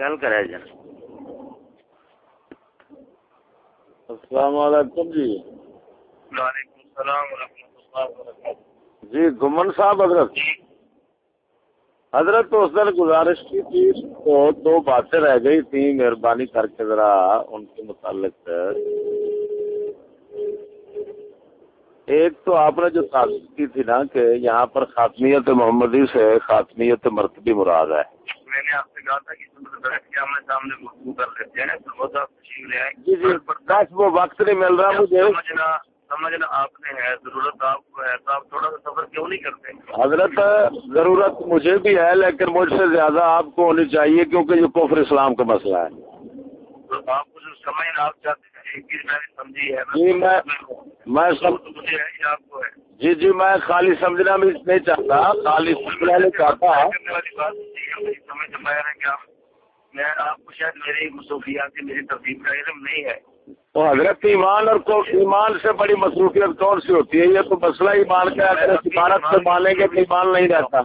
گل کرے جن السلام علیکم جی۔ وعلیکم السلام ورحمۃ اللہ وبرکاتہ۔ جی گمن صاحب حضرت؟ جی۔ حضرت تو اس دن گزارش کی تھی تو دو باتیں رہ گئی تھی مہربانی کر کے ذرا ان کے متعلق۔ ایک تو آپ نے جو تعریف کی تھی نا کہ یہاں پر خاتمیت محمدی سے خاتمیت مرتبی مراد ہے۔ میں نے آپ سے کہا تھا کہ بیٹھ کے آمنے سامنے گفتگو کر لیتے ہیں تو آپ تشریف لے آئیں۔ جی جی بس وہ وقت نہیں مل رہا مجھے۔ سمجھنا سمجھنا آپ نے ہے ضرورت آپ کو ہے تو آپ تھوڑا سا سفر کیوں نہیں کرتے؟ حضرت ضرورت مجھے بھی ہے لیکن مجھ سے زیادہ آپ کو ہونی چاہیے کیونکہ یہ کفر اسلام کا مسئلہ ہے۔ تو آپ کو جو سمجھنا آپ چاہتے ہیں ایک چیز میں نے سمجھی ہے جی میں میں جی جی میں خالی سمجھنا بھی نہیں چاہتا خالی سمجھنا نہیں چاہتا۔ سمجھ میں باہر ہے آپ میں آپ کو شاید میری مصروفیات میری ترتیب کا علم نہیں ہے تو حضرت ایمان اور ایمان سے بڑی مصروفیت کون سی ہوتی ہے؟ یہ تو مسئلہ ایمان کا عبارت سے مانیں گے تو ایمان نہیں رہتا۔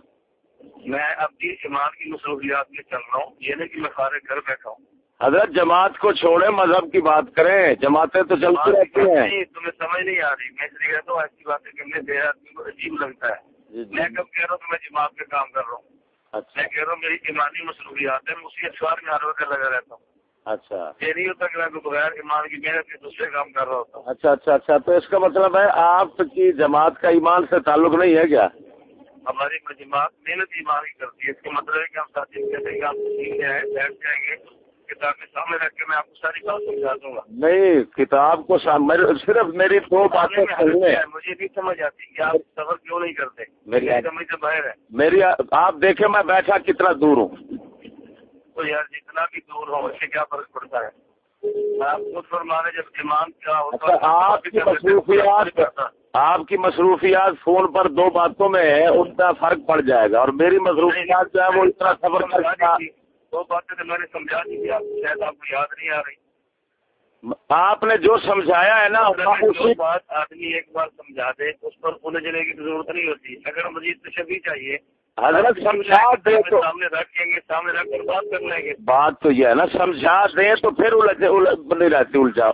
میں اپنی ایمان کی مصروفیات میں چل رہا ہوں۔ یہ نہیں کہ میں فارغ گھر بیٹھا ہوں۔ حضرت جماعت کو چھوڑیں مذہب کی بات کریں۔ جماعتیں تو چلتی رہتی ہیں۔ تمہیں سمجھ نہیں آ رہی۔ میں اس لیے کہتا ہوں ایسی باتیں کرنے سے آدمی کو عجیب لگتا ہے۔ جی جی میں کب کہہ رہا ہوں کہ میں جماعت پہ کام کر رہا ہوں؟ میں کہہ رہا ہوں میری ایمانی مصروفیات ہیں میں اسی اخبار میں ہر وقت لگا رہتا ہوں۔ اچھا۔ یہ نہیں ہوتا کہ میں بغیر ایمان کی محنت کے دوسرے کام کر رہا ہوتا ہوں۔ اچھا اچھا اچھا۔ تو اس کا مطلب ہے آپ کی جماعت کا ایمان سے تعلق نہیں ہے کیا؟ ہماری جماعت محنت ایمان کی کرتی ہے۔ اس کا مطلب ہے کہ ہم ساتھی کہتے ہیں کہ آپ آئے بیٹھ جائیں گے۔ کتاب سامنے رکھ کے میں آپ کو ساری بات سمجھا دوں گا۔ نہیں کتاب کو صرف میری دو باتیں مجھے نہیں سمجھ آتی کہ آپ سفر کیوں نہیں کرتے۔ میری- میری سمجھ سے باہر ہے۔ میری آپ دیکھیں میں بیٹھا کتنا دور ہوں۔ تو یار جتنا بھی دور ہو اس سے کیا فرق پڑتا ہے؟ اچھا آپ کی مصروفیات آپ کی مصروفیات فون پر دو باتوں میں ہے ان کا فرق پڑ جائے گا۔ اور میری مصروفیات جو ہے وہ اتنا سفر دو باتیں تو میں نے سمجھا دی تھی شاید آپ کو یاد نہیں آ رہی۔ آپ نے جو سمجھایا ہے نا اسی بات آدمی ایک بار سمجھا دے اس پر الجھنے کی ضرورت نہیں ہوتی۔ اگر مزید تشبی چاہیے حضرت سمجھا دے تو سامنے رکھیں گے سامنے رکھ کر بات کر لیں گے۔ بات تو یہ ہے نا سمجھا دیں تو پھر الجھ الجھ نہیں رہتی الجھا۔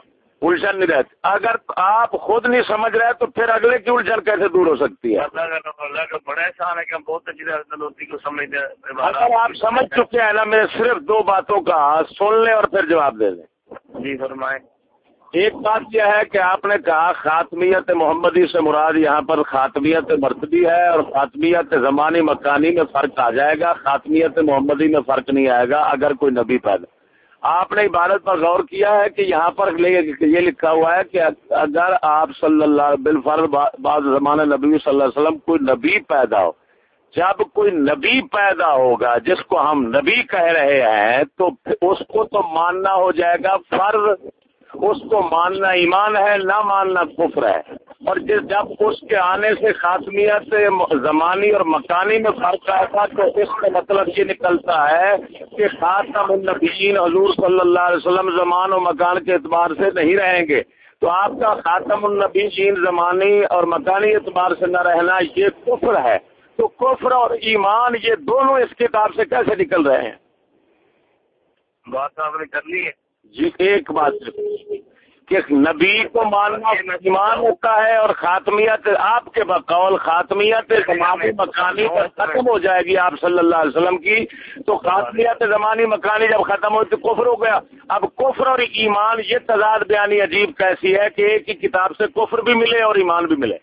الجھن نہیں رہتی۔ اگر آپ خود نہیں سمجھ رہے تو پھر اگلے کی الجھن کیسے دور ہو سکتی ہے؟ اللہ کا اللہ کا بڑا احسان ہے کہ ہم بہت اچھی طرح ہوتی کو سمجھتے ہیں اگر آپ سمجھ چکے ہیں نا میں صرف دو باتوں کا سن لیں اور پھر جواب دے دیں۔ جی فرمائیں۔ ایک بات یہ ہے کہ آپ نے کہا خاتمیت محمدی سے مراد یہاں پر خاتمیت مرتبی ہے اور خاتمیت زمانی مکانی میں فرق آ جائے گا خاتمیت محمدی میں فرق نہیں آئے گا اگر کوئی نبی پیدا آپ نے عبادت پر غور کیا ہے کہ یہاں پر یہ لکھا ہوا ہے کہ اگر آپ صلی اللہ بالفرض بعض زمانہ نبی صلی اللہ علیہ وسلم کوئی نبی پیدا ہو، جب کوئی نبی پیدا ہوگا، جس کو ہم نبی کہہ رہے ہیں، تو اس کو تو ماننا ہو جائے گا فرض اس کو ماننا ایمان ہے، نہ ماننا کفر ہے۔ اور جس جب اس کے آنے سے خاتمیت، زمانی اور مکانی میں فرق آیا تھا، تو اس کا مطلب یہ نکلتا ہے کہ خاتم النبیین حضور صلی اللہ علیہ وسلم زمان و مکان کے اعتبار سے نہیں رہیں گے۔ تو آپ کا خاتم النبیین زمانی اور مکانی اعتبار سے نہ رہنا، یہ کفر ہے۔ تو کفر اور ایمان یہ دونوں اس کتاب سے کیسے نکل رہے ہیں؟ بات آپ نے کر لی ہے۔ جی ایک بات کہ نبی کو ماننا ایمان ہوتا ہے اور خاتمیت آپ کے بقول خاتمیت زمانی مکانی پر ختم ہو جائے گی آپ صلی اللہ علیہ وسلم کی۔ تو خاتمیت زمانی مکانی جب ختم ہو تو کفر ہو گیا۔ اب کفر اور ایمان، یہ تضاد بیانی عجیب کیسی ہے کہ ایک ہی کتاب سے کفر بھی ملے اور ایمان بھی ملے۔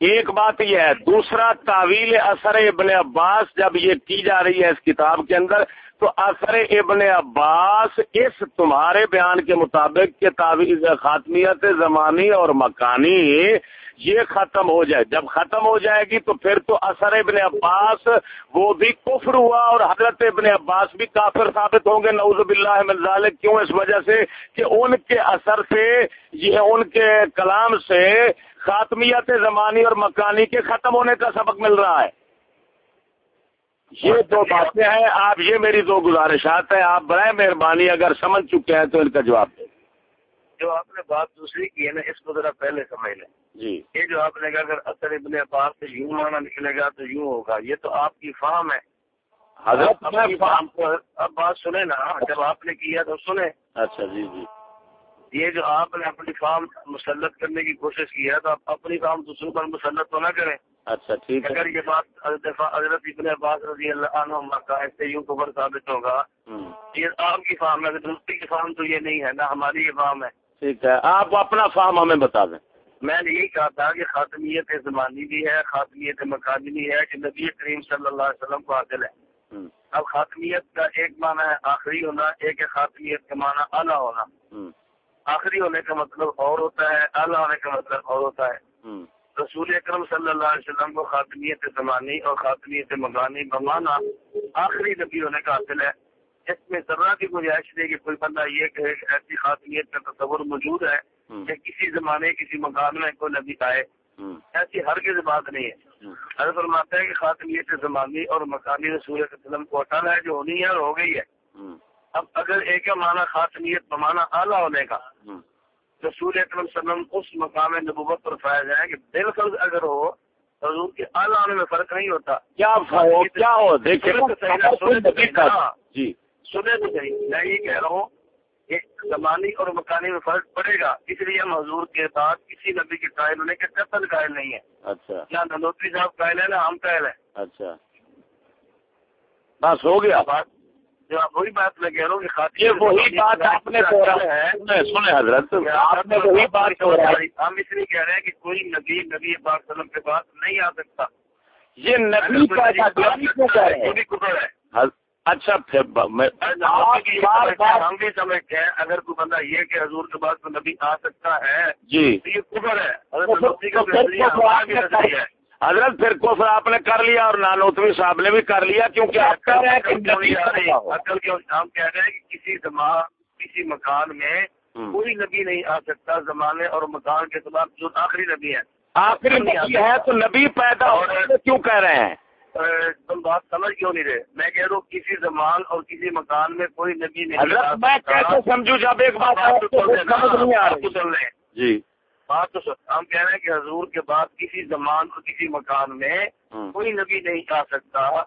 ایک بات یہ ہے، دوسرا تعویل اثر ابن عباس جب یہ کی جا رہی ہے اس کتاب کے اندر تو اثر ابن عباس اس تمہارے بیان کے مطابق کہ تعویذ خاتمیت زمانی اور مکانی یہ ختم ہو جائے۔ جب ختم ہو جائے گی تو پھر تو اثر ابن عباس وہ بھی کفر ہوا اور حضرت ابن عباس بھی کافر ثابت ہوں گے۔ نعوذ باللہ من ذالک۔ کیوں؟ اس وجہ سے کہ ان کے اثر سے، یہ ان کے کلام سے خاتمیت زمانی اور مکانی کے ختم ہونے کا سبق مل رہا ہے۔ یہ دو باتیں ہیں آپ یہ میری دو گزارشات ہیں آپ برائے مہربانی اگر سمجھ چکے ہیں تو ان کا جواب دیں۔ جو آپ نے بات دوسری کی ہے نا اس کو ذرا پہلے سمجھ لیں۔ جی۔ یہ جو آپ نے کہا اگر اثر ابن عباس سے یوں مانا نکلے گا تو یوں ہوگا۔ یہ تو آپ کی فہم ہے۔ حضرت فام اب بات سنیں نا جب آپ نے کیا تو سنیں۔ اچھا جی جی۔ یہ جو آپ نے اپنی فارم مسلط کرنے کی کوشش کی ہے تو آپ اپنی فارم دوسروں پر مسلط تو نہ کریں۔ اچھا ٹھیک اگر یہ بات حضرت ابن عباس رضی اللہ عنہ کا ایسے یوں قبر ثابت ہوگا۔ یہ آپ کی فارم ہے دوسری کی فارم تو یہ نہیں ہے نہ ہماری یہ فارم ہے۔ ٹھیک ہے۔ آپ اپنا فارم ہمیں بتا دیں۔ میں نے یہی کہا تھا کہ خاتمیت زمانی بھی ہے خاتمیت مکانی بھی ہے کہ نبی کریم صلی اللہ علیہ وسلم کو حاصل ہے اب خاتمیت کا ایک معنی ہے آخری ہونا ایک ہے خاتمیت کا معنی اعلیٰ ہونا۔ آخری ہونے کا مطلب اور ہوتا ہے اعلیٰ ہونے کا مطلب اور ہوتا ہے۔ رسول اکرم صلی اللہ علیہ وسلم کو خاتمیت زمانی اور خاتمیت مکانی بمانا آخری نبی ہونے کا حاصل ہے۔ اس میں ذرا بھی گنجائش نہیں کہ کوئی بندہ یہ کہ ایسی خاتمیت کا تصور موجود ہے کہ کسی زمانے کسی مکان میں کوئی نبی آئے۔ ایسی ہرگز بات نہیں ہے۔ حضرت فرماتا ہے کہ خاتمیت زمانی اور مکانی رسول اکرم صلی اللہ علیہ وسلم کو اٹل ہے جو ہونی ہے اور ہو گئی ہے۔ اب اگر ایک معنی خاتمیت بمانا اعلیٰ ہونے کا رسول اکرم صلی اللہ علیہ وسلم اس مقام نبوت پر فائز ہے کہ بالکل اگر ہو حضور کے اعلیٰ ہونے میں فرق نہیں ہوتا۔ کیا ہو؟ کیا ہو؟ دیکھیں۔ جی۔ سنے تو صحیح میں یہ کہہ رہا ہوں کہ زمانی اور مکانی میں فرق پڑے گا۔ اس لیے ہم حضور کے بعد کسی نبی کے قائل ہونے کے قتل قائل نہیں ہے اچھا۔ نہ ننوتری صاحب قائل ہے نہ ہم قائل ہیں۔ اچھا۔ بس ہو گیا۔ بات جو آپ وہی بات میں کہہ رہا ہوں کہ یہ وہی بات آپ نے ہے۔ سنے حضرت آپ نے وہی بات ہم اس لیے کہہ رہے ہیں کہ کوئی نبی نبی پاک صلی اللہ علیہ وسلم کے بعد نہیں آ سکتا۔ یہ نبی گالی کیوں کہہ رہے ہیں۔ اچھا پھر ہم بھی سمجھتے ہیں۔ اگر کوئی بندہ یہ کہ حضور کے کوئی نبی آ سکتا ہے جی۔ یہ کفر ہے۔ حضرت پھر- کفر آپ نے کر لیا اور نانوتوی صاحب نے بھی کر لیا کیونکہ رہے ہم کہہ رہے ہیں کہ کسی زمان کسی مکان میں۔ کوئی نبی نہیں آ سکتا زمانے اور مکان کے سے جو آخری نبی ہے آخری نبی ہے تو نبی پیدا ہو تو کیوں کہہ رہے ہیں؟ تم بات سمجھ کیوں نہیں رہے؟ میں کہہ رہا ہوں کسی زمان اور کسی مکان میں کوئی نبی نہیں میں کیسے سمجھوں جب ایک بات سمجھ نہیں آ رہی۔ جی۔ بات تو ہم کہہ رہے ہیں کہ حضور کے بعد کسی زمان اور کسی مکان میں کوئی نبی نہیں آ سکتا۔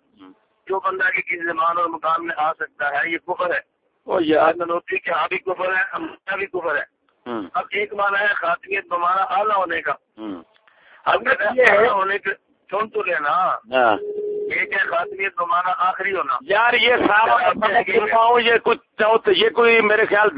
جو بندہ کہ کسی زمان اور مکان میں آ سکتا ہے یہ کفر ہے۔ او یار نوٹری کے ہاں بھی کفر ہے ہمارا بھی کفر ہے۔ اب ایک مانا ہے خاتمیت بمانا اعلیٰ ہونے کا۔ اعلیٰ ہونے کے سن تو لینا۔ ہاں۔ ایک ہے خاتمیت بمانا آخری ہونا۔ یار یہ یہ کچھ یہ کوئی میرے خیال